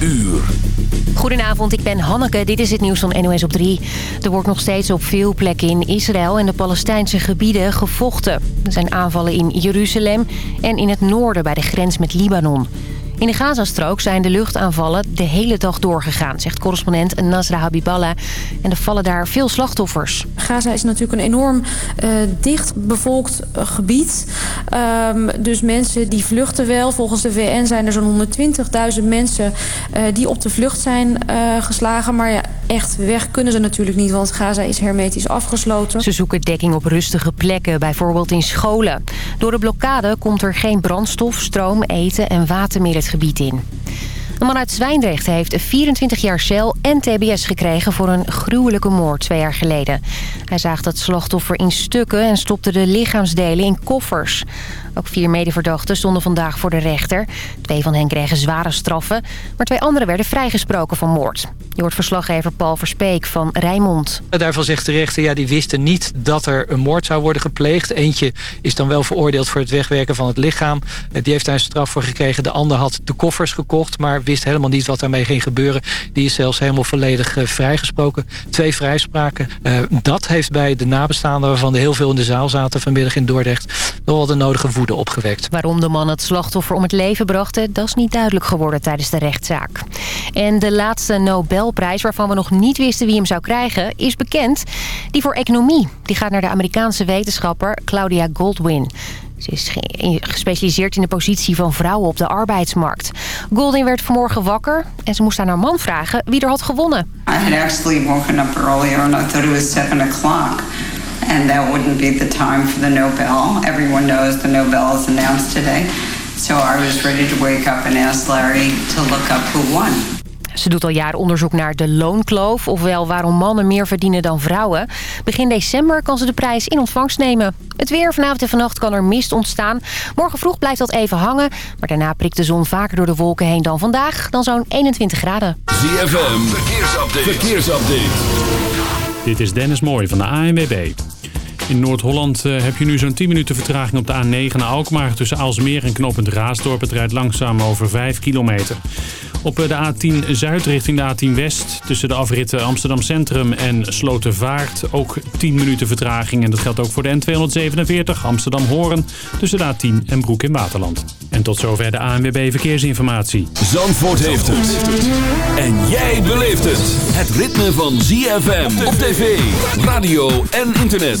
uur. Goedenavond, ik ben Hanneke. Dit is het nieuws van NOS op 3. Er wordt nog steeds op veel plekken in Israël en de Palestijnse gebieden gevochten. Er zijn aanvallen in Jeruzalem en in het noorden bij de grens met Libanon. In de Gazastrook zijn de luchtaanvallen de hele dag doorgegaan, zegt correspondent Nasra Habiballah. En er vallen daar veel slachtoffers. Gaza is natuurlijk een enorm uh, dicht bevolkt uh, gebied. Um, dus mensen die vluchten wel. Volgens de VN zijn er zo'n 120.000 mensen uh, die op de vlucht zijn geslagen. Maar ja, echt weg kunnen ze natuurlijk niet, want Gaza is hermetisch afgesloten. Ze zoeken dekking op rustige plekken, bijvoorbeeld in scholen. Door de blokkade komt er geen brandstof, stroom, eten en water meer het gebied in. Een man uit Zwijndrecht heeft 24 jaar cel en tbs gekregen voor een gruwelijke moord twee jaar geleden. Hij zaag het slachtoffer in stukken en stopte de lichaamsdelen in koffers. Ook vier medeverdachten stonden vandaag voor de rechter. Twee van hen kregen zware straffen, maar twee anderen werden vrijgesproken van moord. Je hoort verslaggever Paul Verspeek van Rijnmond. Daarvan zegt de rechter, ja, die wisten niet dat er een moord zou worden gepleegd. Eentje is dan wel veroordeeld voor het wegwerken van het lichaam. Die heeft daar een straf voor gekregen. De ander had de koffers gekocht, maar wist helemaal niet wat daarmee ging gebeuren. Die is zelfs helemaal volledig vrijgesproken. Twee vrijspraken. Uh, dat heeft bij de nabestaanden, waarvan er heel veel in de zaal zaten vanmiddag in Dordrecht, nog wel de nodige woede opgewekt. Waarom de man het slachtoffer om het leven bracht, dat is niet duidelijk geworden tijdens de rechtszaak. En de laatste Nobelprijs, waarvan we nog niet wisten wie hem zou krijgen, is bekend. Die voor economie. Die gaat naar de Amerikaanse wetenschapper Claudia Goldwyn. Ze is gespecialiseerd in de positie van vrouwen op de arbeidsmarkt. Goldin werd vanmorgen wakker en ze moest aan haar man vragen wie er had gewonnen. I had actually woken up earlier and I thought it was 7 o'clock. And that wouldn't be the time for the Nobel. Everyone knows the Nobel is announced today. So I was ready to wake up and ask Larry to look up who won. Ze doet al jaren onderzoek naar de loonkloof, ofwel waarom mannen meer verdienen dan vrouwen. Begin december kan ze de prijs in ontvangst nemen. Het weer vanavond en vannacht kan er mist ontstaan. Morgen vroeg blijft dat even hangen, maar daarna prikt de zon vaker door de wolken heen dan vandaag. Dan zo'n 21 graden. ZFM, verkeersupdate. verkeersupdate. Dit is Dennis Mooij van de ANWB. In Noord-Holland uh, heb je nu zo'n 10 minuten vertraging op de A9 naar Alkmaar. Tussen Aalsmeer en Knopend Raasdorp. Het rijdt langzaam over 5 kilometer. Op de A10 Zuid richting de A10 West. Tussen de afritten Amsterdam Centrum en Slotervaart. Ook 10 minuten vertraging. En dat geldt ook voor de N247 Amsterdam Horen. Tussen de A10 en Broek in Waterland. En tot zover de ANWB Verkeersinformatie. Zandvoort heeft het. En jij beleeft het. Het ritme van ZFM op tv, radio en internet.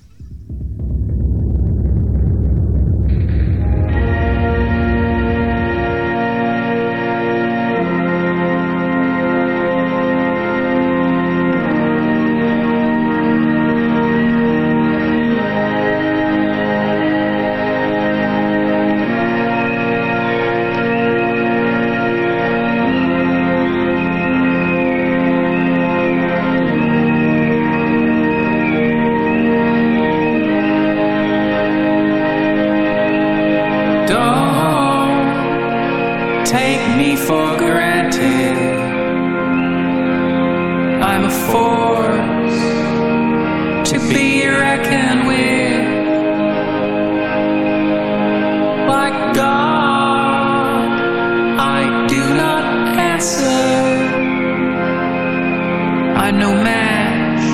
answer. I no match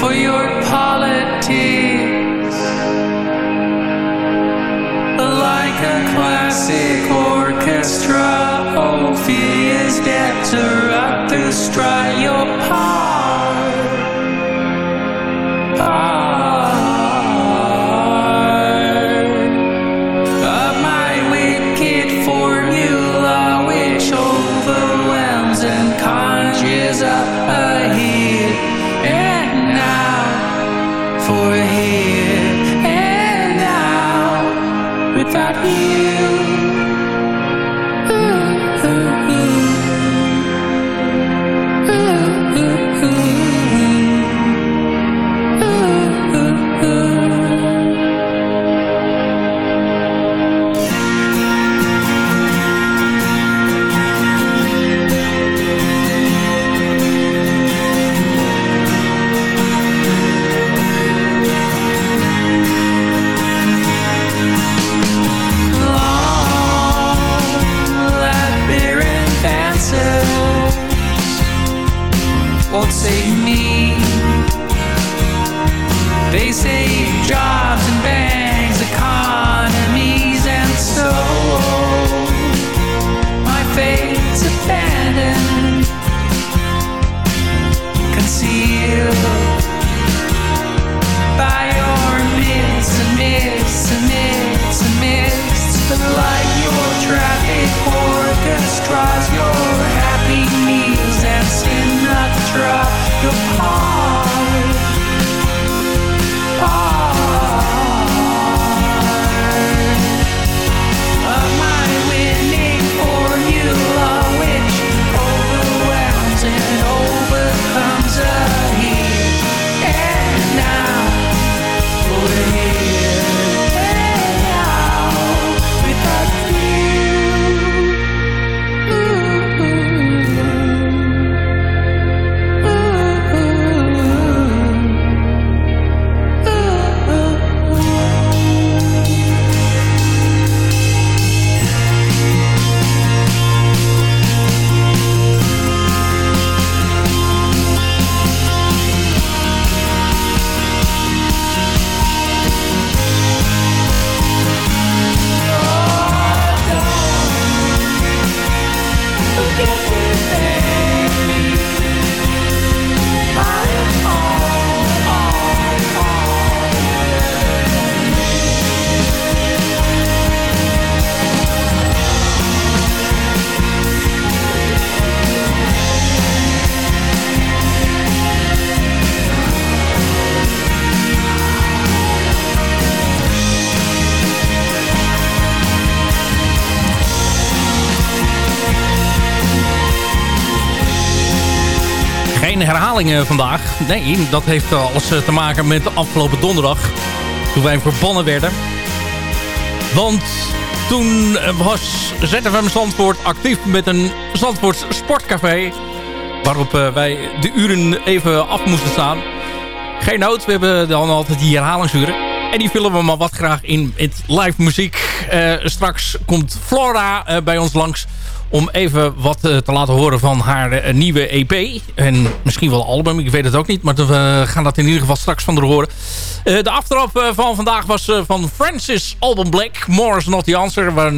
for your politics. Like a classic orchestra, Ophi is dead to rock the strike. Oh. Vandaag. Nee, dat heeft alles te maken met de afgelopen donderdag. Toen wij verbannen werden. Want toen was ZFM Zandvoort actief met een Zandvoorts sportcafé. Waarop wij de uren even af moesten staan. Geen nood, we hebben dan altijd die herhalingsuren. En die vullen we maar wat graag in met live muziek. Uh, straks komt Flora uh, bij ons langs om even wat uh, te laten horen van haar nieuwe EP. En misschien wel album, ik weet het ook niet. Maar we gaan dat in ieder geval straks van haar horen. de aftrap van vandaag was van Francis Album Black. More is not the answer. Waar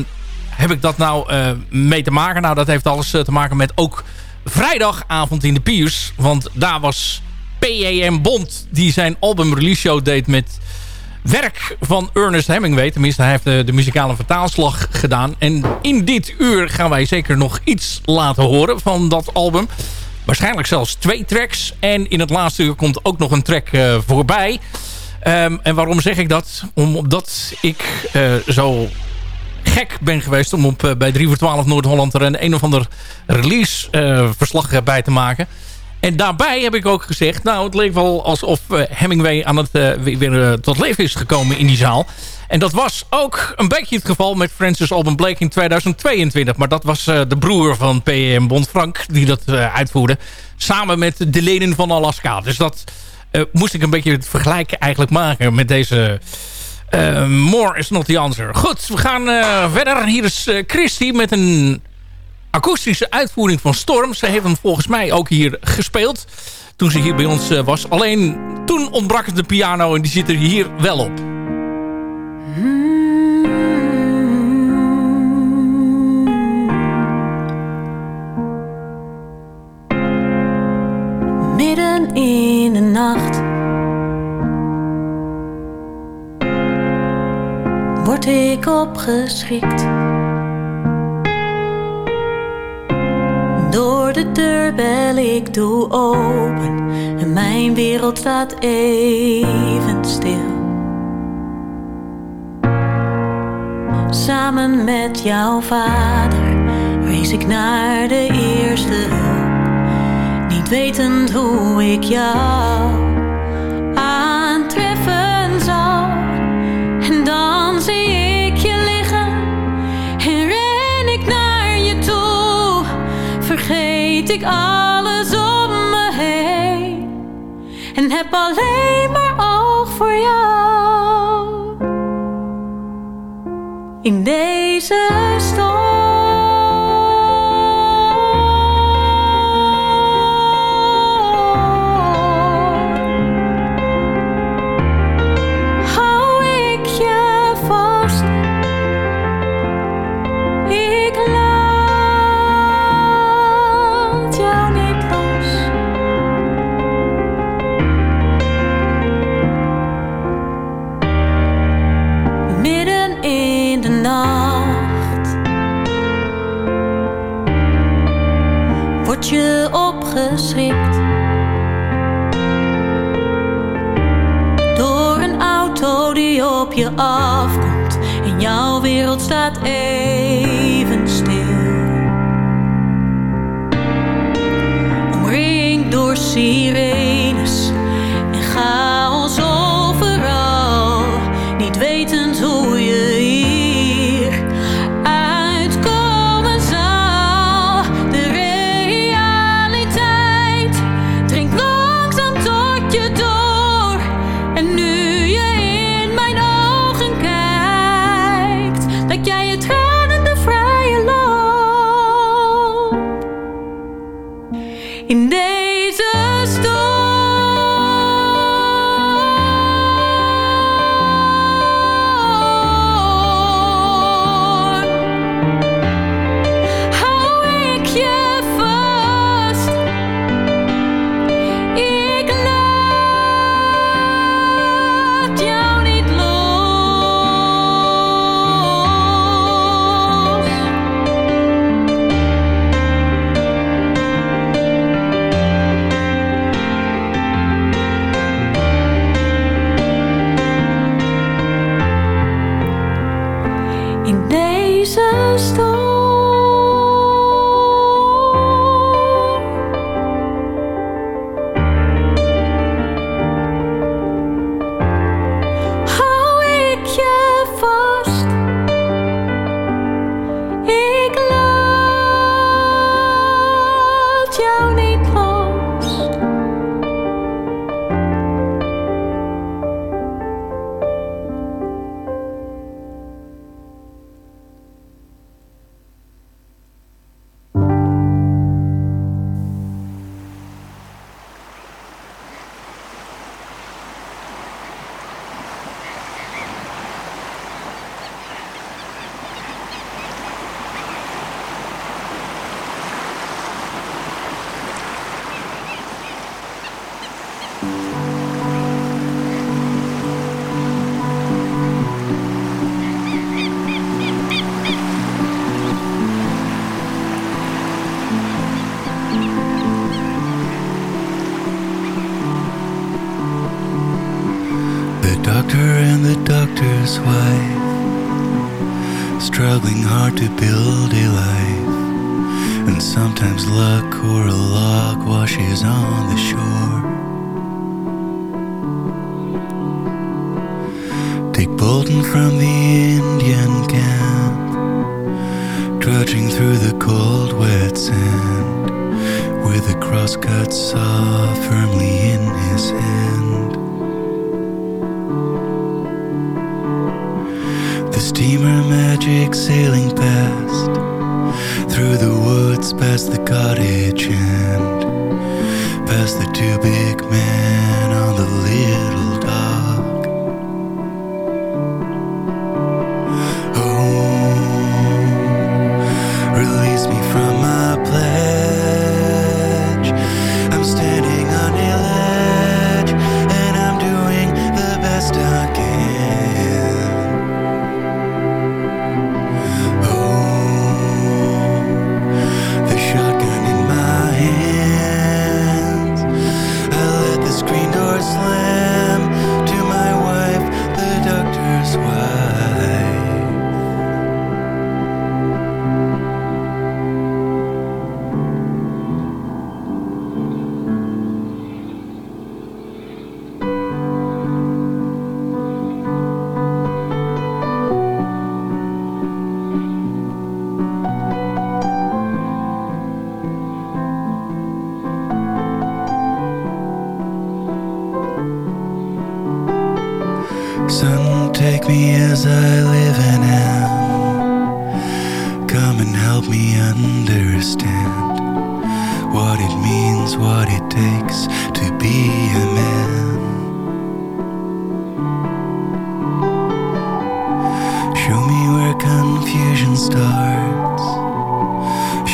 heb ik dat nou mee te maken? Nou, dat heeft alles te maken met ook vrijdagavond in de Piers. Want daar was PAM Bond die zijn album release show deed met werk van Ernest Hemingway. Tenminste, hij heeft de, de, muzikale vertaalslag gedaan. En in dit uur gaan wij zeker nog iets laten horen van dat album. Waarschijnlijk zelfs twee tracks. En in het laatste uur komt ook nog een track uh, voorbij. Um, en waarom zeg ik dat? Omdat ik uh, zo gek ben geweest om op, bij 3 voor 12 Noord-Holland er een, een of ander release verslag bij te maken. En daarbij heb ik ook gezegd... nou, het leek wel alsof uh, Hemingway aan het, uh, weer uh, tot leven is gekomen in die zaal. En dat was ook een beetje het geval met Francis Alban Blake in 2022. Maar dat was de broer van P.M. Bond Frank die dat uitvoerde. Samen met de leden van Alaska. Dus dat moest ik een beetje het vergelijken eigenlijk maken met deze... more is not the answer. Goed, we gaan verder. Hier is Christy met een akoestische uitvoering van Storm. Ze heeft hem volgens mij ook hier gespeeld toen ze hier bij ons uh, was. Alleen toen ontbrak het de piano en die zit er hier wel op. Midden in de nacht Word ik opgeschikt Door de deur bel ik doe open en mijn wereld staat even stil. Samen met jouw vader rees ik naar de eerste hulp, niet wetend hoe ik jou ik alles om me heen en heb alleen maar oog voor jou in deze storm. Staat even stil. Omringd door sirenes housewife, struggling hard to build a life. And sometimes luck or a log washes on the shore. Dick Bolton from the Indian camp, trudging through the cold, wet sand, with a crosscut saw firmly in his hand. Steamer magic sailing past, through the woods, past the cottage, and past the two big men on the little help me understand what it means, what it takes to be a man. Show me where confusion starts.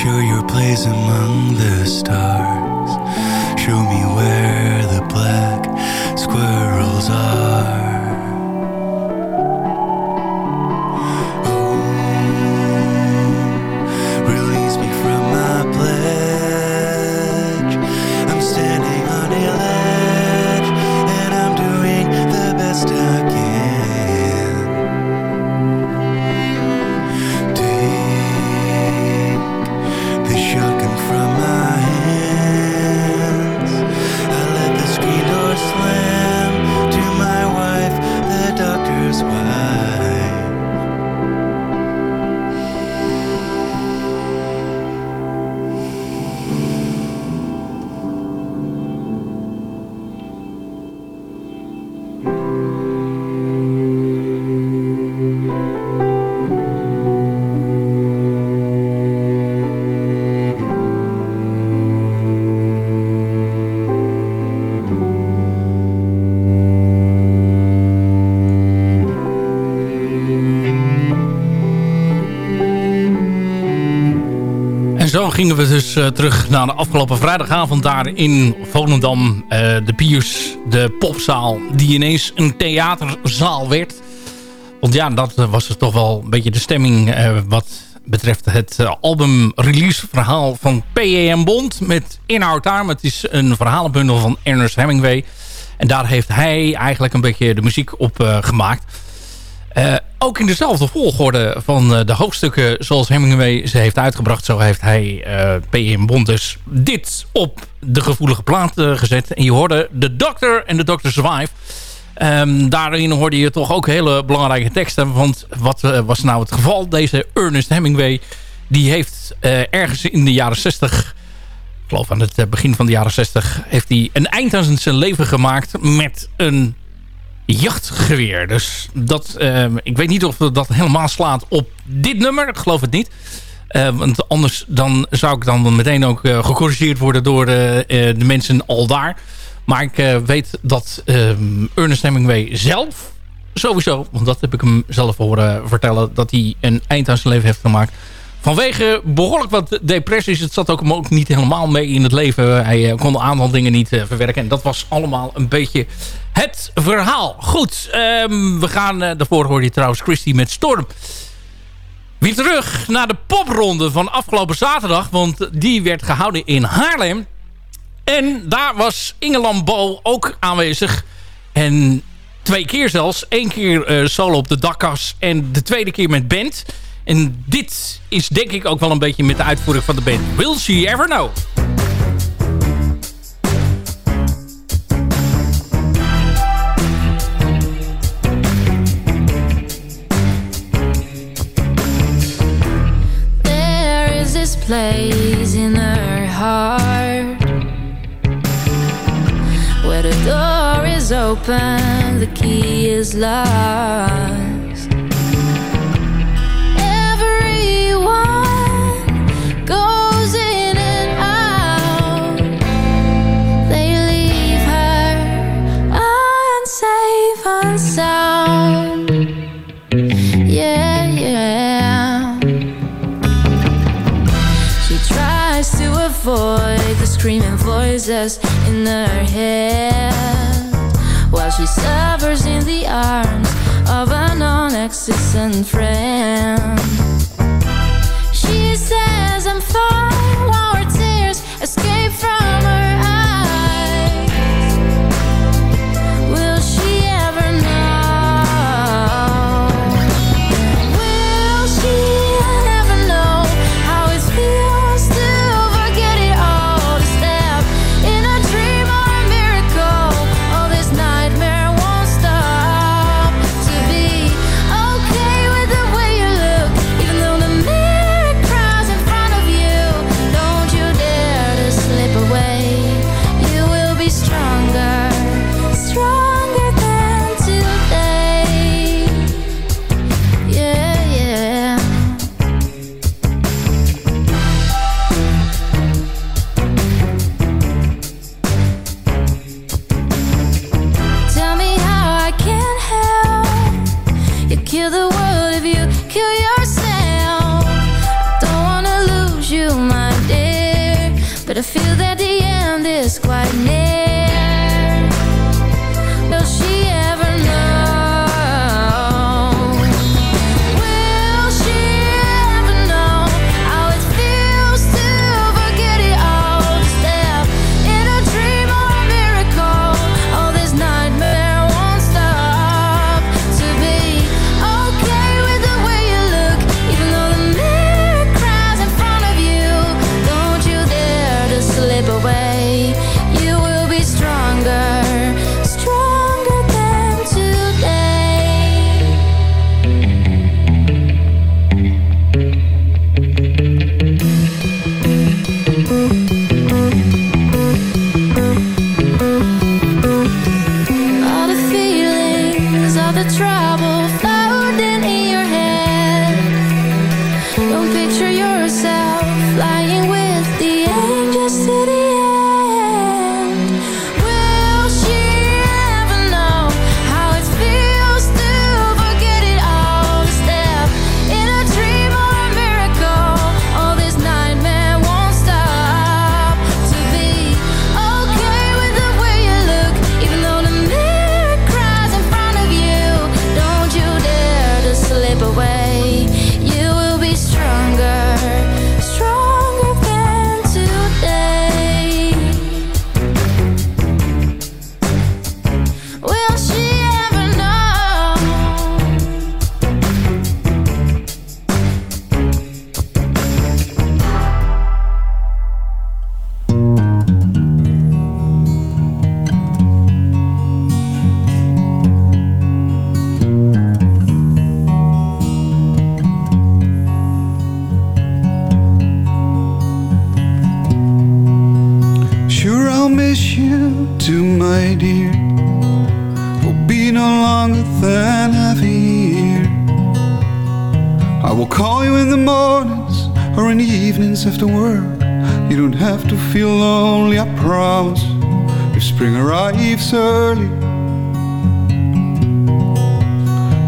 Show your place among the gingen we dus eh, terug naar de afgelopen vrijdagavond daar in Volendam. Eh, de Piers, de popzaal, die ineens een theaterzaal werd. Want ja, dat was dus toch wel een beetje de stemming eh, wat betreft het eh, album release verhaal van P.E.M. Bond. Met inhoud daar, het is een verhalenbundel van Ernest Hemingway. En daar heeft hij eigenlijk een beetje de muziek op gemaakt. Eh, ook in dezelfde volgorde van eh, de hoofdstukken zoals Hemingway ze heeft uitgebracht. Zo heeft hij eh P.M. Bond dus dit op de gevoelige plaat gezet. En je hoorde The Doctor en The Doctor's Wife. Ehm, daarin hoorde je toch ook hele belangrijke teksten. Want wat was nou het geval? Deze Ernest Hemingway die heeft ergens in de jaren 60... Ik geloof aan het begin van de jaren 60... heeft hij een eind aan zijn leven gemaakt met een jachtgeweer. Dus dat, eh, ik weet niet of dat helemaal slaat op dit nummer. Ik geloof het niet. Eh, want anders dan zou ik dan meteen ook eh, gecorrigeerd worden door eh, eh, de mensen al daar. Maar ik weet dat eh, Ernest Hemingway zelf sowieso, want dat heb ik hem zelf horen vertellen, dat hij een eind aan zijn leven heeft gemaakt. Vanwege behoorlijk wat depressies. Het zat ook hem ook niet helemaal mee in het leven. Hij eh, kon een aantal dingen niet eh, verwerken. En dat was allemaal een beetje het verhaal. Goed, ehm, we gaan... Eh, daarvoor hoor je trouwens Christy met Storm. Weer terug naar de popronde van afgelopen zaterdag. Want die werd gehouden in Haarlem. En daar was Inge Lambo ook aanwezig. En twee keer zelfs. Eén keer uh, solo op de dakkas en de tweede keer met band. En dit is denk ik ook wel een beetje met de uitvoering van de band. Will she ever know? There is this place in her heart Where the door is open, the key is locked friends. mornings or in the evenings after work. You don't have to feel lonely, I promise. If spring arrives early,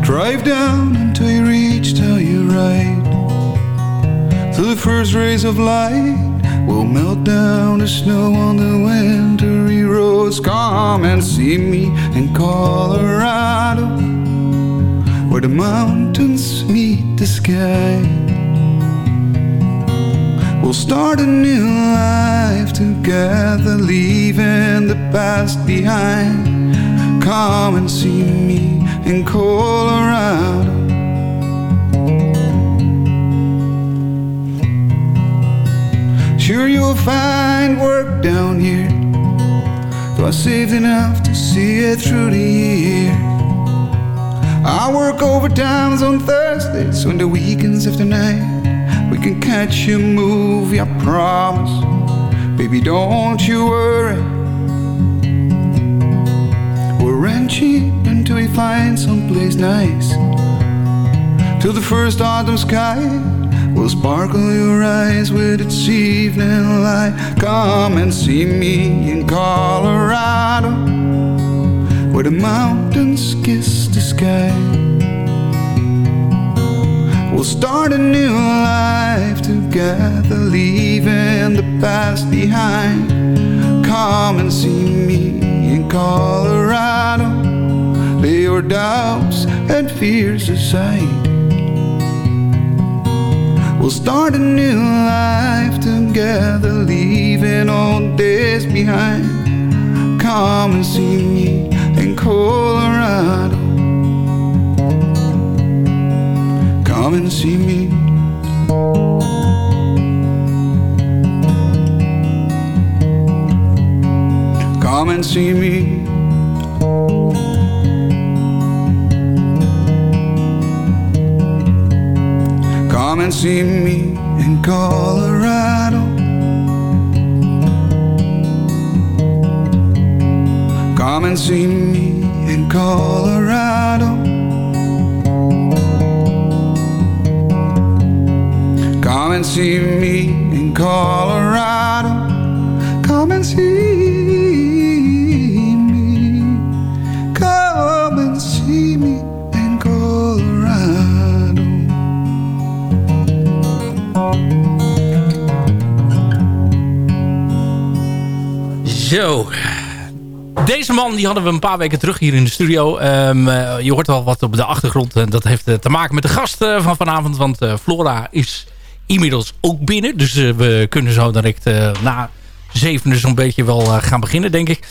drive down until you reach, till you ride. Till the first rays of light will melt down the snow on the wintry roads. Come and see me in Colorado, where the mountains meet the sky. We'll start a new life together, leaving the past behind. Come and see me in Colorado. Sure, you'll find work down here. Though I saved enough to see it through the year. I work overtime on Thursdays, so on the weekends after night. We can catch a movie, I promise. Baby, don't you worry. We're ranching until we find someplace nice. Till the first autumn sky will sparkle your eyes with its evening light. Come and see me in Colorado, where the mountains kiss the sky. We'll start a new life together, leaving the past behind. Come and see me in Colorado. Lay your doubts and fears aside. We'll start a new life together, leaving old days behind. Come and see me And see me. Come and see me. Come and see me in Colorado. Come and see me in Colorado. Come and see me in Colorado. Come and see me. Come and see me in Colorado. Zo. Deze man die hadden we een paar weken terug hier in de studio. Ehm, eh, je hoort al wat op de achtergrond. Dat heeft eh, te maken met de gast eh, van vanavond. Want Flora is inmiddels ook binnen. Dus eh, we kunnen zo direct eh, na zevende zo'n beetje wel eh, gaan beginnen, denk ik.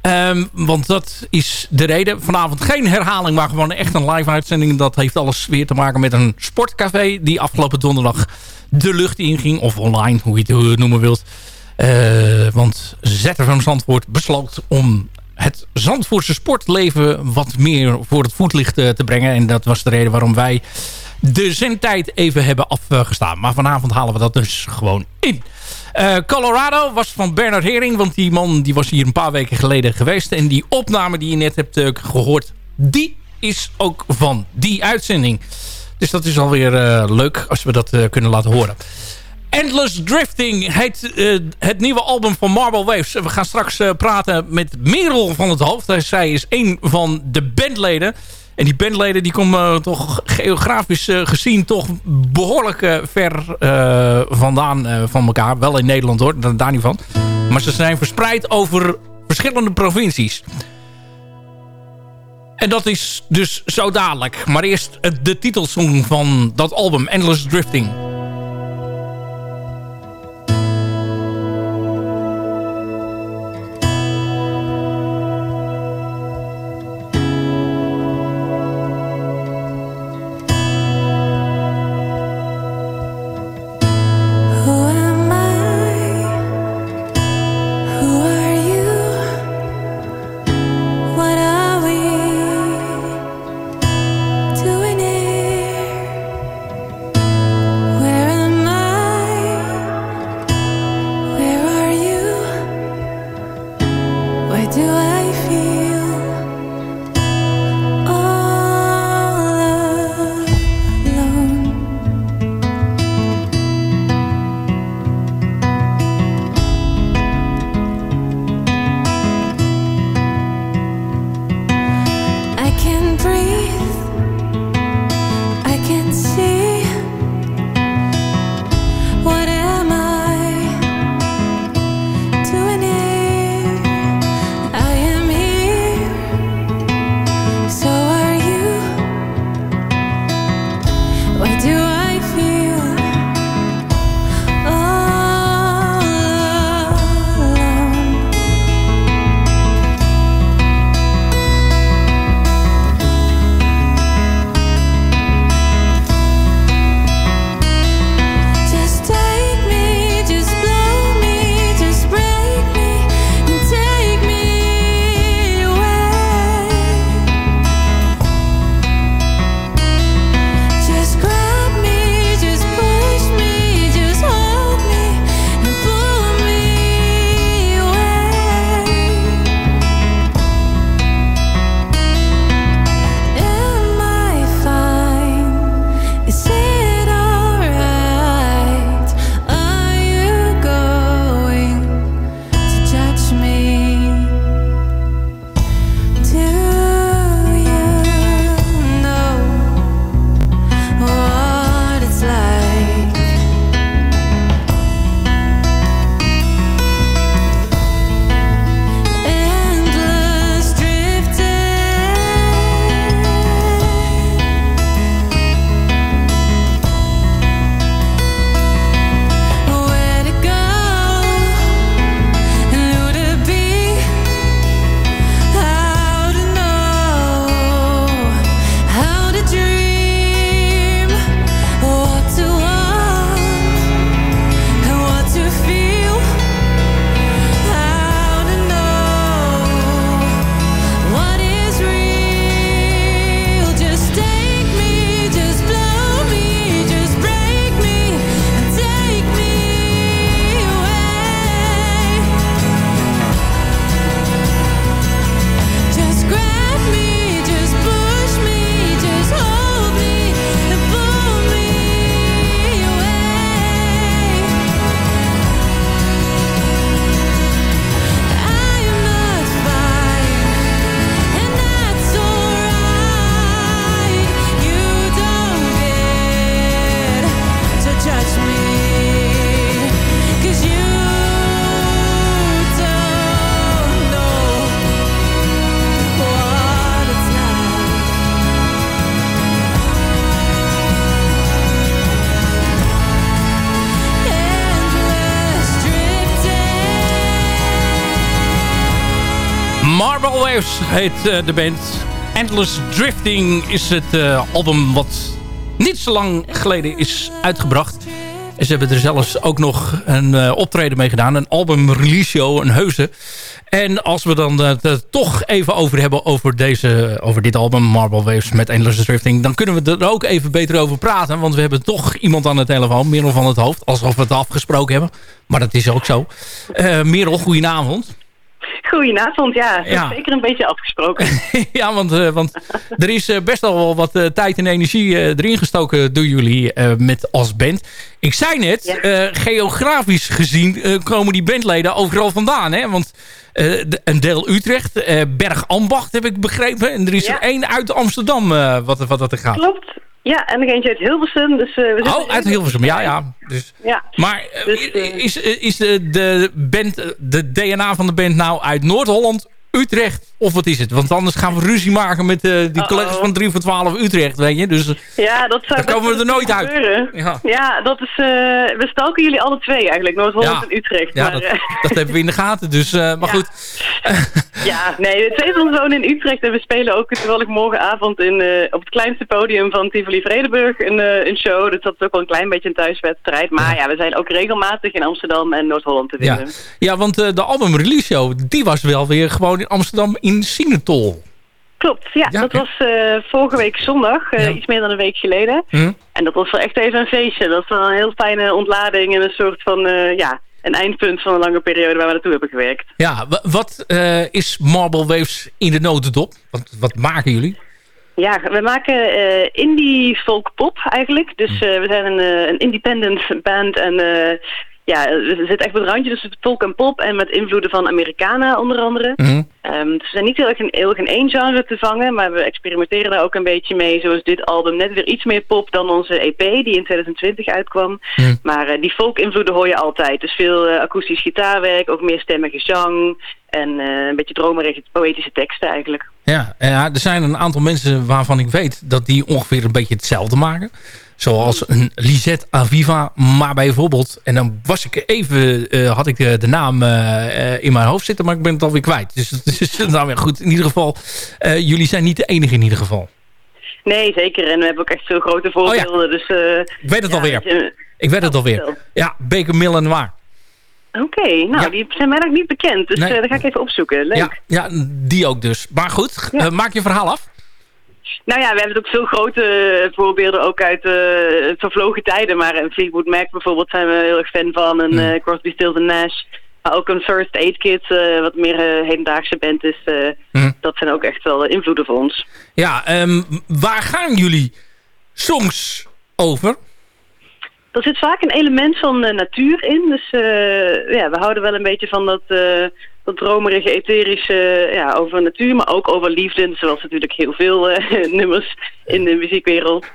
Ehm, want dat is de reden. Vanavond geen herhaling, maar gewoon echt een live uitzending. Dat heeft alles weer te maken met een sportcafé... die afgelopen donderdag de lucht inging. Of online, hoe je het noemen wilt. Eh, want ZFM Zandvoort besloot om het Zandvoortse sportleven wat meer voor het voetlicht te brengen. En dat was de reden waarom wij de zendtijd even hebben afgestaan. Maar vanavond halen we dat dus gewoon in. Eh, Colorado was van Bernard Hering. Want die man die was hier een paar weken geleden geweest. En die opname die je net hebt eh, gehoord... die is ook van die uitzending. Dus dat is alweer uh, leuk als we dat kunnen laten horen. Endless Drifting heet het nieuwe album van Marble Waves. We gaan straks praten met Merel van het Hoofd. Zij is een van de bandleden. En die bandleden die komen toch geografisch gezien toch behoorlijk ver vandaan van elkaar. Wel in Nederland hoor, daar niet van. Maar ze zijn verspreid over verschillende provincies. En dat is dus zo dadelijk. Maar eerst de titelsong van dat album, Endless Drifting. Heet uh, de band. Endless Drifting is het uh, album wat niet zo lang geleden is uitgebracht. En ze hebben er zelfs ook nog een uh, optreden mee gedaan. Een album release show, een heuse. En als we dan het toch even over hebben over, deze, over dit album... Marble Waves met Endless Drifting... dan kunnen we er ook even beter over praten. Want we hebben toch iemand aan de telefoon, Merel van het Hoofd. Alsof we het afgesproken hebben. Maar dat is ook zo. Uh, Merel, goedenavond. Goedenavond, ja. ja. Zeker een beetje afgesproken. ja, want, uh, want er is uh, best wel wat uh, tijd en energie erin gestoken door jullie met als band. Ik zei net, ja. geografisch gezien komen die bandleden overal vandaan. Hè? Want de, een deel Utrecht, Bergambacht heb ik begrepen. En er is er één uit Amsterdam wat, wat dat er gaat. Klopt, ja, en nog eentje uit Hilversum. Dus, uh, we oh, uit Hilversum, ja, ja. Dus, ja. Maar dus, uh, is, is de, de, band, de DNA van de band nou uit Noord-Holland, Utrecht of wat is het? Want anders gaan we ruzie maken met uh, die uh -oh. collega's van 3 voor 12 Utrecht, weet je. Dus ja, dat zou dan komen we er nooit uit. Ja. ja, dat is... Uh, we stalken jullie alle twee eigenlijk, Noord-Holland ja. en Utrecht. Ja, maar, dat, dat, hebben we in de gaten, dus... maar ja. goed. ja, nee, twee van ons wonen in Utrecht en we spelen ook toevallig morgenavond in, op het kleinste podium van Tivoli Vredenburg een, een show. Dus dat is ook wel een klein beetje een thuiswedstrijd. Maar ja, we zijn ook regelmatig in Amsterdam en Noord-Holland te vinden. Ja, ja want de album release show, die was wel weer gewoon in Amsterdam in Sinetol. Klopt, ja. ja dat was uh, vorige week zondag, uh, ja. iets meer dan een week geleden. Hm. En dat was wel echt even een feestje. Dat was wel een heel fijne ontlading en een soort van, uh, ja, een eindpunt van een lange periode waar we naartoe hebben gewerkt. Ja, wat is Marble Waves in de notendop? Wat, wat maken jullie? Ja, we maken indie folk pop eigenlijk. Dus we zijn een, een independent band en ja, er zit echt wat randje tussen folk en pop en met invloeden van Americana onder andere. Mm -hmm. um, dus we zijn niet heel erg, in, heel erg in één genre te vangen, maar we experimenteren daar ook een beetje mee. Zoals dit album net weer iets meer pop dan onze EP die in 2020 uitkwam. Mm. Maar uh, die folk invloeden hoor je altijd. Dus veel uh, akoestisch gitaarwerk, ook meer stemmige zang en uh, een beetje dromerige poëtische teksten eigenlijk. Ja, ja, er zijn een aantal mensen waarvan ik weet dat die ongeveer een beetje hetzelfde maken. Zoals een Lisette Aviva. Maar bijvoorbeeld, en dan was ik even, uh, had ik de, de naam uh, in mijn hoofd zitten, maar ik ben het alweer kwijt. Dus dat is nou weer goed. In ieder geval, uh, jullie zijn niet de enige in ieder geval. Nee, zeker. En we hebben ook echt veel grote voorbeelden. Oh ja. dus, ik weet het ja, alweer. Je, ik weet het alweer. Ja, Baker Mill en Waar. Oké, okay, nou, ja. die zijn mij nog niet bekend. Dus nee. uh, dat ga ik even opzoeken. Leuk. Ja, ja die ook dus. Maar goed, ja. uh, maak je verhaal af. Nou ja, we hebben ook veel grote eh, voorbeelden ook uit uh, vervlogen tijden. Maar een Fleetwood Mac bijvoorbeeld zijn we heel erg fan van. En uh, Crosby, Stills Nash. Maar ook een First Aid Kit, uh, wat meer uh, hedendaagse band is. Uh, mm. Dat zijn ook echt wel invloeden voor ons. Ja, um, waar gaan jullie songs over? Er zit vaak een element van natuur in. Dus ja, we houden wel een beetje van dat dat dromerige, etherische, ja, over natuur, maar ook over liefde. Zoals natuurlijk heel veel uh, nummers in de muziekwereld.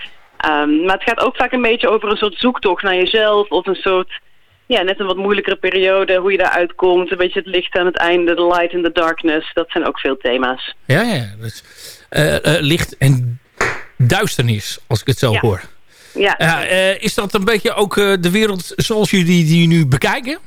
Um, maar het gaat ook vaak een beetje over een soort zoektocht naar jezelf. Of een soort, ja, net een wat moeilijkere periode. Hoe je daaruit komt. Een beetje het licht aan het einde. The light in the darkness. Dat zijn ook veel thema's. Ja, ja. Dus, uh, uh, licht en duisternis, als ik het zo ja. hoor. Ja. is dat een beetje ook de wereld zoals jullie die nu bekijken?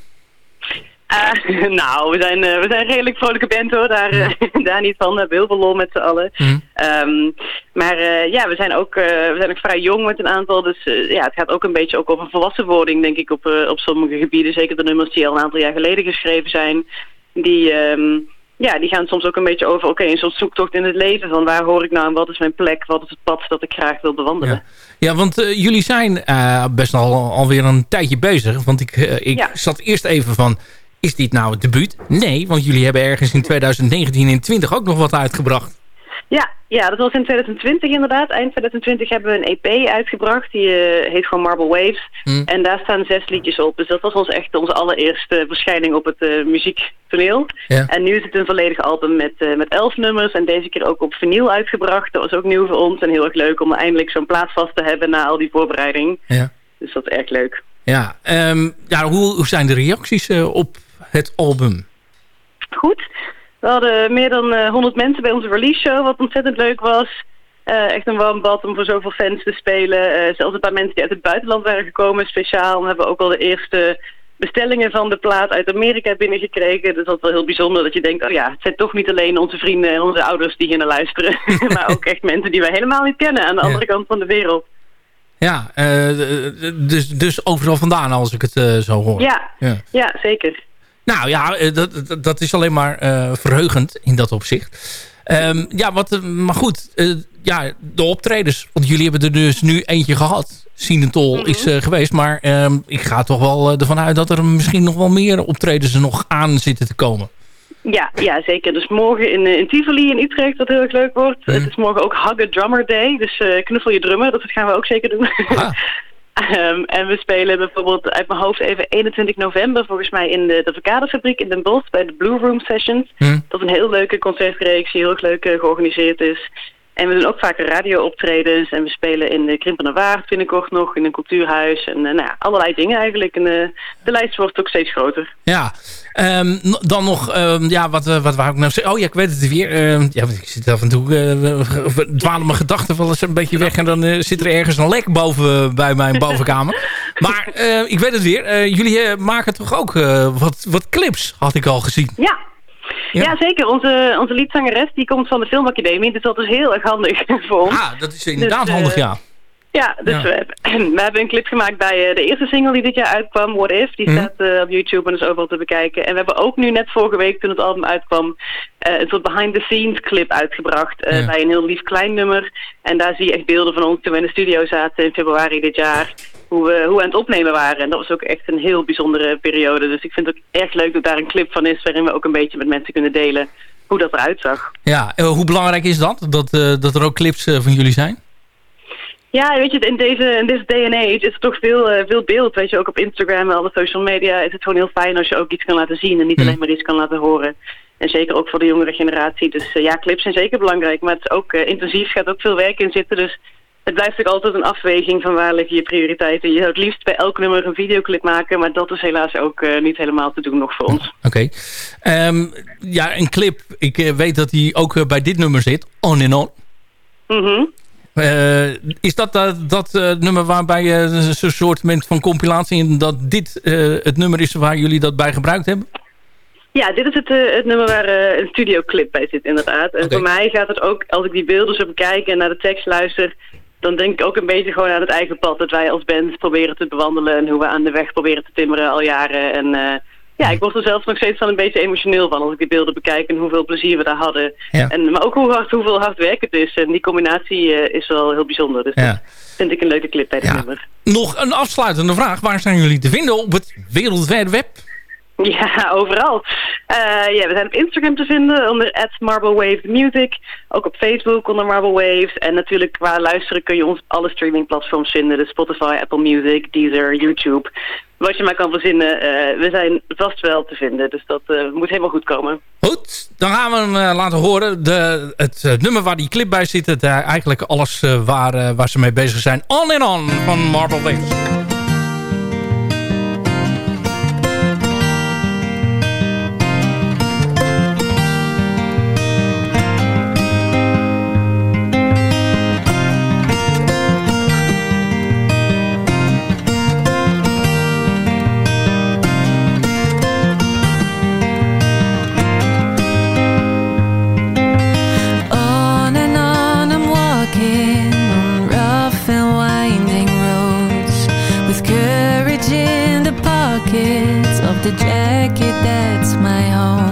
Uh, nou, we zijn, uh, we zijn een redelijk vrolijke band hoor, daar, ja. uh, daar niet van. We hebben heel veel lol met z'n allen. Mm. Um, maar ja, we zijn, ook, we zijn ook vrij jong met een aantal. Dus ja, het gaat ook een beetje ook over volwassenwording, denk ik, op, op sommige gebieden. Zeker de nummers die al een aantal jaar geleden geschreven zijn. Die, um, ja, die gaan soms ook een beetje over, oké, okay, een soort zoektocht in het leven. Van waar hoor ik nou en wat is mijn plek? Wat is het pad dat ik graag wil bewandelen? Ja, ja want jullie zijn best al alweer een tijdje bezig. Want ik, ik ja. zat eerst even van is dit nou het debuut? Nee, want jullie hebben ergens in 2019 en 20 ook nog wat uitgebracht. Ja, ja, dat was in 2020 inderdaad. Eind 2020 hebben we een EP uitgebracht. Die uh, heet gewoon Marble Waves. Hmm. En daar staan zes liedjes op. Dus dat was ons echt onze allereerste verschijning op het uh, muziektoneel. Ja. En nu is het een volledig album met, uh, met elf nummers. En deze keer ook op vinyl uitgebracht. Dat was ook nieuw voor ons. En heel erg leuk om eindelijk zo'n plaats vast te hebben na al die voorbereiding. Ja. Dus dat is erg leuk. Ja, um, ja hoe, hoe zijn de reacties op het album? Goed. We hadden meer dan uh, 100 mensen bij onze release show, wat ontzettend leuk was. Uh, echt een warm bad om voor zoveel fans te spelen. Uh, zelfs een paar mensen die uit het buitenland waren gekomen speciaal. We hebben ook al de eerste bestellingen van de plaat uit Amerika binnengekregen. Dus dat is wel heel bijzonder dat je denkt, oh ja, het zijn toch niet alleen onze vrienden en onze ouders die hier naar luisteren. maar ook echt mensen die wij helemaal niet kennen aan de andere kant van de wereld. Ja, eh, dus, dus overal vandaan als ik het zo hoor. Ja, ja. ja zeker. Nou ja, eh, dat, dat is alleen maar verheugend in dat opzicht. Um, ja, wat, maar goed, ja, de optredens. Want jullie hebben er dus nu eentje gehad. Sinentol mm is geweest. Maar um, ik ga toch wel ervan uit dat er misschien nog wel meer optredens er nog aan zitten te komen. Ja, ja, zeker. Dus morgen in, in Tivoli in Utrecht, wat heel erg leuk wordt. Het is morgen ook Hug a Drummer Day. Dus uh, knuffel je drummer, dat gaan we ook zeker doen. Ah. um, en we spelen bijvoorbeeld uit mijn hoofd even 21 november volgens mij in de, de Verkaderfabriek in Den Bosch bij de Blue Room Sessions. Hm. Dat is een heel leuke concertreeks die heel erg leuk uh, georganiseerd is. En we doen ook vaker radio-optredens. En we spelen in de Krimpener Waard binnenkort nog, in een cultuurhuis. En uh, nou ja, allerlei dingen eigenlijk. En uh, de lijst wordt ook steeds groter. Ja, um, dan nog, um, ja, wat, uh, wat wou ik nou zeggen? Oh ja, ik weet het weer. Uh, ja, ik zit af en toe, dwalen mijn gedachten wel eens een beetje weg. En dan zit er ergens een lek boven bij mijn bovenkamer. maar ik weet het weer. jullie maken toch ook wat, wat clips, had ik al gezien. Ja, ja. zeker. Onze, onze liedzangeres die komt van de filmacademie. Dus dat is heel erg handig voor ons. Ah, dat is inderdaad dus, handig, ja. Ja, dus We, hebben, we hebben een clip gemaakt bij uh, de eerste single die dit jaar uitkwam, What If. Die mhm. staat uh, op YouTube en is overal te bekijken. En we hebben ook nu net vorige week, toen het album uitkwam, uh, een soort behind-the-scenes clip uitgebracht. Bij een heel lief klein nummer. En daar zie je echt beelden van ons toen we in de studio zaten in februari dit jaar. Hoe we, hoe we aan het opnemen waren. En dat was ook echt een heel bijzondere periode. Dus ik vind het ook erg leuk dat daar een clip van is... waarin we ook een beetje met mensen kunnen delen hoe dat eruit zag. Ja, hoe belangrijk is dat? Dat, dat er ook clips van jullie zijn? Ja, weet je, in deze, in deze day and age is er toch veel, uh, veel beeld. Weet je, ook op Instagram en alle social media is het gewoon heel fijn als je ook iets kan laten zien en niet hmm. alleen maar iets kan laten horen. En zeker ook voor de jongere generatie. Dus uh, ja, clips zijn zeker belangrijk, maar het is ook uh, intensief, gaat ook veel werk in zitten. Dus het blijft ook altijd een afweging van waar liggen je prioriteiten. Je zou het liefst bij elk nummer een videoclip maken, maar dat is helaas ook niet helemaal te doen nog voor ons. Oké. Okay. Um, ja, een clip. Ik weet dat die ook bij dit nummer zit. On and On. Uh, is dat uh, dat uh, nummer waarbij je zo'n soort van compilatie... en dat dit het nummer is waar jullie dat bij gebruikt hebben? Ja, dit is het, het nummer waar een studioclip bij zit inderdaad. En voor mij gaat het ook, als ik die beelden zo bekijk en naar de tekst luister... dan denk ik ook een beetje gewoon aan het eigen pad... dat wij als band proberen te bewandelen... en hoe we aan de weg proberen te timmeren al jaren... En, ja, ik word er zelfs nog steeds van een beetje emotioneel van als ik die beelden bekijk en hoeveel plezier we daar hadden. En, maar ook hoe hard, hoeveel hard werk het is. En die combinatie uh, is wel heel bijzonder. Dus ja. dat vind ik een leuke clip bij de ja. nummer. Nog een afsluitende vraag. Waar zijn jullie te vinden op het wereldwijde web? Ja, overal. Uh, ja, we zijn op Instagram te vinden onder @marblewavesmusic. Ook op Facebook onder Marble Waves. En natuurlijk qua luisteren kun je ons alle streamingplatforms vinden. Dus Spotify, Apple Music, Deezer, YouTube wat je maar kan verzinnen. Uh, we zijn vast wel te vinden, dus dat uh, moet helemaal goed komen. Goed, dan gaan we hem laten horen. De, het nummer waar die clip bij zit, het, eigenlijk alles waar, waar ze mee bezig zijn. On and On van Marble Waves. The jacket that's my home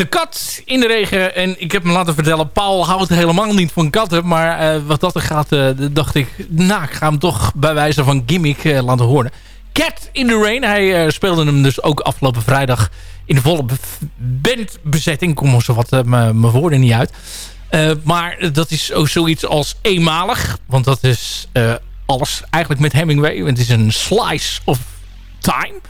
De kat in de regen. En ik heb me laten vertellen, Paul houdt helemaal niet van katten. Maar eh, wat dat er gaat, eh, dacht ik... Nou, ik ga hem toch bij wijze van gimmick eh, laten horen. Cat in the Rain. Hij speelde hem dus ook afgelopen vrijdag... in volle bandbezetting. Kom zo wat mijn woorden niet uit. Maar dat is ook zoiets als eenmalig. Want dat is alles eigenlijk met Hemingway. Het is een slice of time...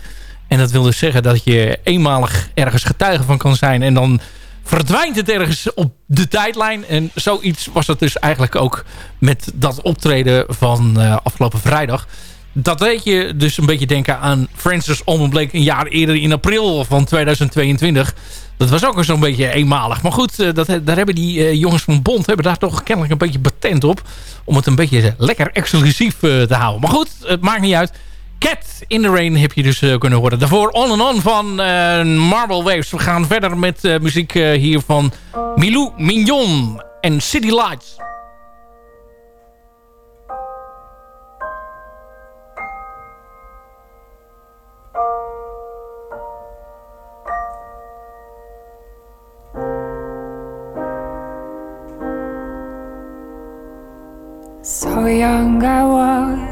En dat wil dus zeggen dat je eenmalig ergens getuige van kan zijn. En dan verdwijnt het ergens op de tijdlijn. En zoiets was het dus eigenlijk ook met dat optreden van uh, afgelopen vrijdag. Dat deed je dus een beetje denken aan Francis Blake een jaar eerder in april van 2022. Dat was ook zo'n beetje eenmalig. Maar goed, dat, daar hebben die uh, jongens van Bond hebben daar toch kennelijk een beetje patent op. Om het een beetje lekker exclusief te houden. Maar goed, het maakt niet uit. Cat in the Rain heb je dus uh, kunnen horen. Daarvoor On and On van uh, Marble Waves. We gaan verder met uh, muziek hier van Milou Mignon en City Lights. So young I was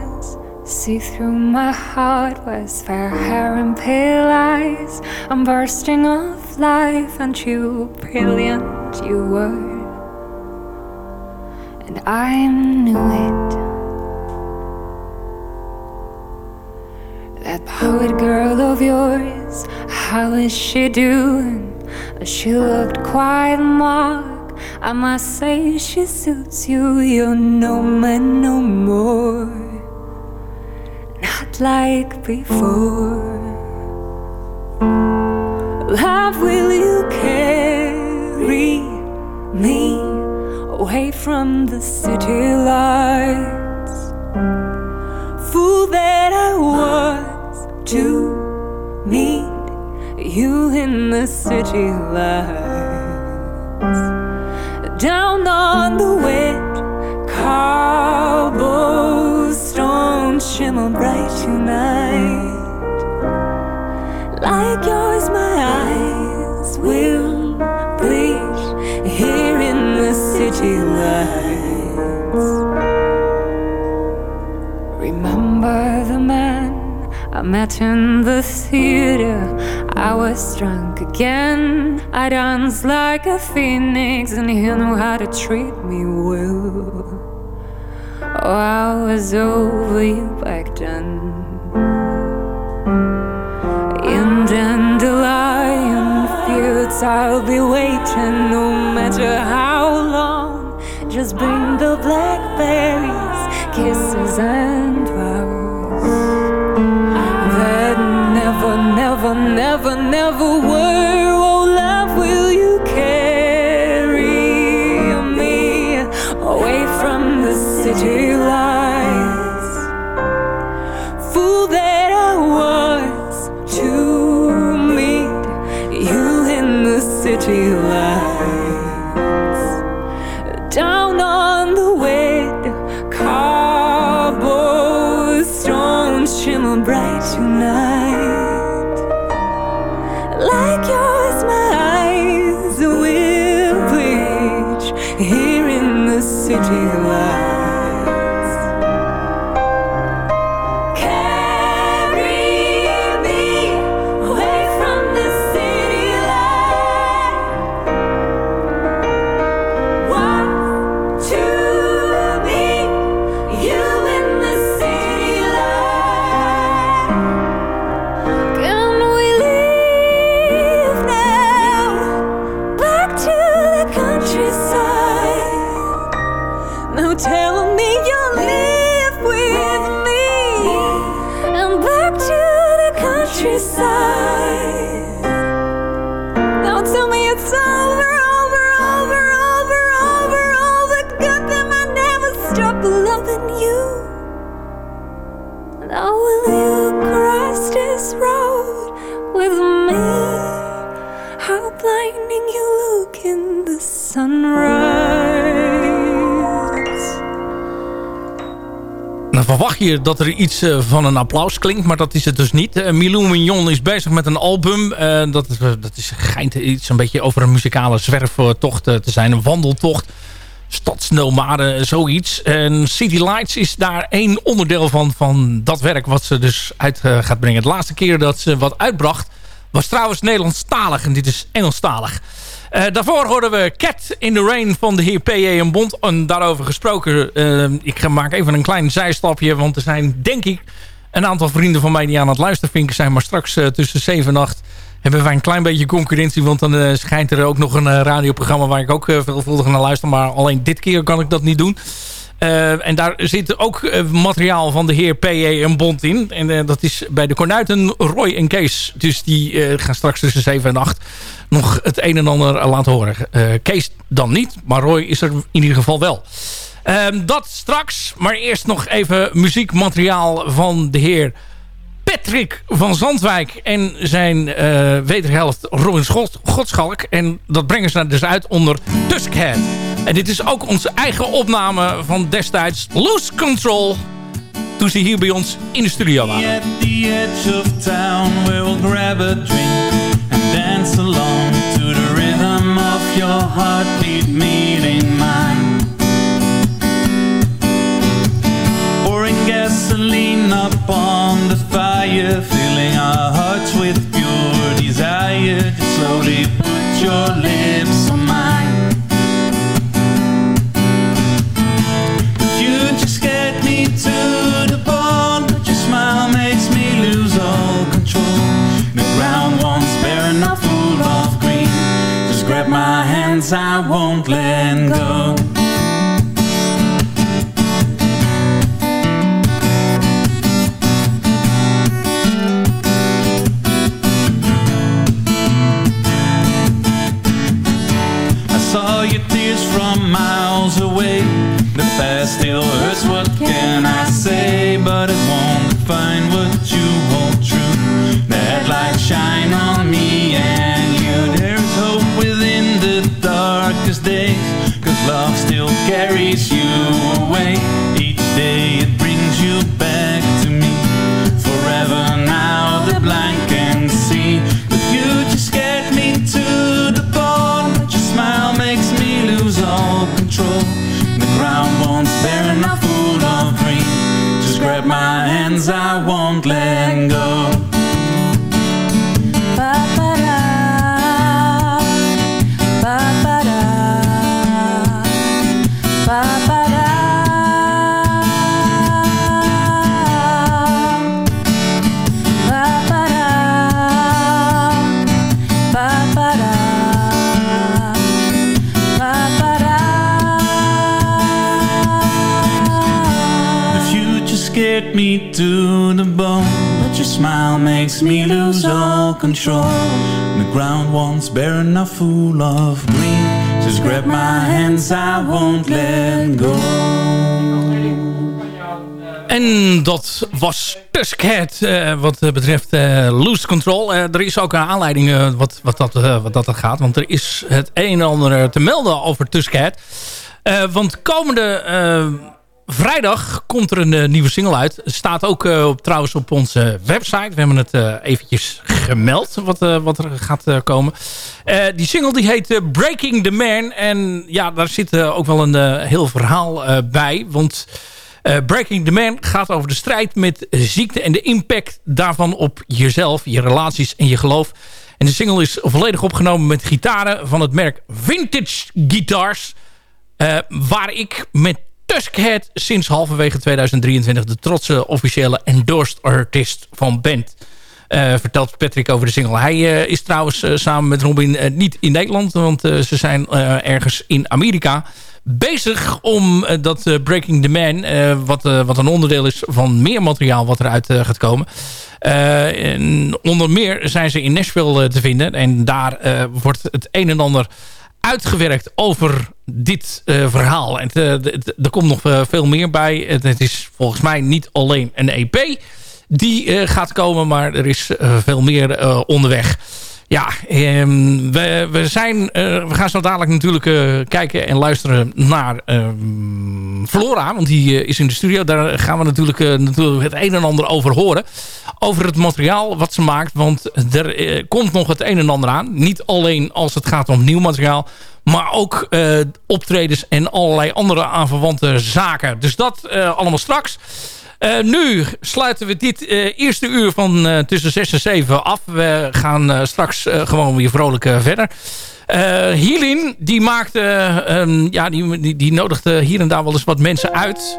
See through my heart was fair hair and pale eyes. I'm bursting of life, and you brilliant you were, and I knew it. That poet girl of yours, how is she doing? She looked quite mock. I must say she suits you. You're no man no more like before. Love, will you carry me away from the city lights? Fool that I was to meet you in the city lights. Down on the wet met in the theater. I was drunk again. I danced like a phoenix, and he knew how to treat me well. Oh, I was over you back then. In dandelion fields, I'll be waiting no matter how long. Just bring the blackberries, kisses, and never, never, never were. Dat er iets eh, van een applaus klinkt, maar dat is het dus niet. Uh, Milou Mignon is bezig met een album. Eh, dat, dat is, schijnt iets een beetje over een muzikale zwerftocht te zijn. Een wandeltocht. Stadsnomade, zoiets. En City Lights is daar één onderdeel van, van dat werk wat ze dus uit gaat brengen. De laatste keer dat ze wat uitbracht was trouwens Nederlandstalig en dit is Engelstalig. Uh, daarvoor hoorden we Cat in the Rain van de heer P.J. en Bond. En daarover gesproken, uh, ik maak even een klein zijstapje. Want er zijn, denk ik, een aantal vrienden van mij die aan het luistervinken zijn. Maar straks uh, tussen 7 en 8 hebben wij een klein beetje concurrentie. Want dan schijnt er ook nog een radioprogramma waar ik ook veelvuldig naar luister. Maar alleen dit keer kan ik dat niet doen. Uh, en daar zit ook uh, materiaal van de heer P.J. en Bond in. En uh, dat is bij de Kornuiten Roy en Kees. Dus die gaan straks tussen 7 en 8 nog het een en ander laten horen. Kees dan niet, maar Roy is er in ieder geval wel. Ehm, dat straks, maar eerst nog even muziekmateriaal van de heer Patrick van Zandwijk en zijn wederhelft Robin Godschalk. En dat brengen ze dus uit onder Tuskhead. En dit is ook onze eigen opname van destijds Loose Control. Toen ze hier bij ons in de studio waren. At the edge of town we will grab a drink and dance along to the rhythm of your heartbeat meeting mine. Pouring gasoline up on the fire, filling our hearts with pure desire. To slowly put your lips on mine. Hands, I won't let go I saw your tears from miles away the past still hurts, what can I say? But it won't define carries you away. Each day it brings you back to me. Forever now the blank can see. But you just get me to the bone. But your smile makes me lose all control. The ground once barren, now full of green. Just grab my hands, I won't let makes me lose all control The ground once bare enough full of green Just grab my hands, I won't let go En dat was Tuskhead uh, wat betreft uh, Loose Control. Uh, er is ook een aanleiding wat, wat, dat, wat dat gaat. Want er is het een en ander te melden over Tuskhead. want komende vrijdag komt er een nieuwe single uit. Staat ook op, trouwens op onze website. We hebben het eventjes gemeld wat, wat er gaat komen. die single die heet Breaking the Man. En ja, daar zit ook wel een heel verhaal bij. Want... Breaking the Man gaat over de strijd met ziekte en de impact daarvan op jezelf, je relaties en je geloof. En de single is volledig opgenomen met gitaren van het merk Vintage Guitars. Waar ik met Tuskhead sinds halverwege 2023 de trotse officiële endorsed artist van bent. Uh, vertelt Patrick over de single. Hij uh, is trouwens uh, samen met Robin niet in Nederland, want ze zijn ergens in Amerika bezig om dat Breaking the Man... Wat, wat een onderdeel is van meer materiaal wat eruit gaat komen. En onder meer zijn ze in Nashville te vinden. En daar wordt het een en ander uitgewerkt over dit verhaal. En er komt nog veel meer bij. Het is volgens mij niet alleen een EP die gaat komen... maar er is veel meer onderweg. Ja, um, we, we, zijn, uh, we gaan zo dadelijk natuurlijk uh, kijken en luisteren naar um, Flora. Want die uh, is in de studio. Daar gaan we natuurlijk, natuurlijk het een en ander over horen. Over het materiaal wat ze maakt. Want er komt nog het een en ander aan. Niet alleen als het gaat om nieuw materiaal. Maar ook optredens en allerlei andere aanverwante zaken. Dus dat allemaal straks. Uh, nu sluiten we dit uh, eerste uur van uh, tussen 6 en 7 af. We gaan straks gewoon weer vrolijk verder. Hielin, die maakte, um, ja, die, die, die, nodigde hier en daar wel eens wat mensen uit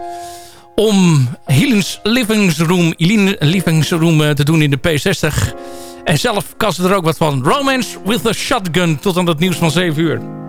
om Hielin's Livingsroom, Livingsroom te doen in de P60. En zelf kan ze er ook wat van. Romance with a Shotgun tot aan het nieuws van 7 uur.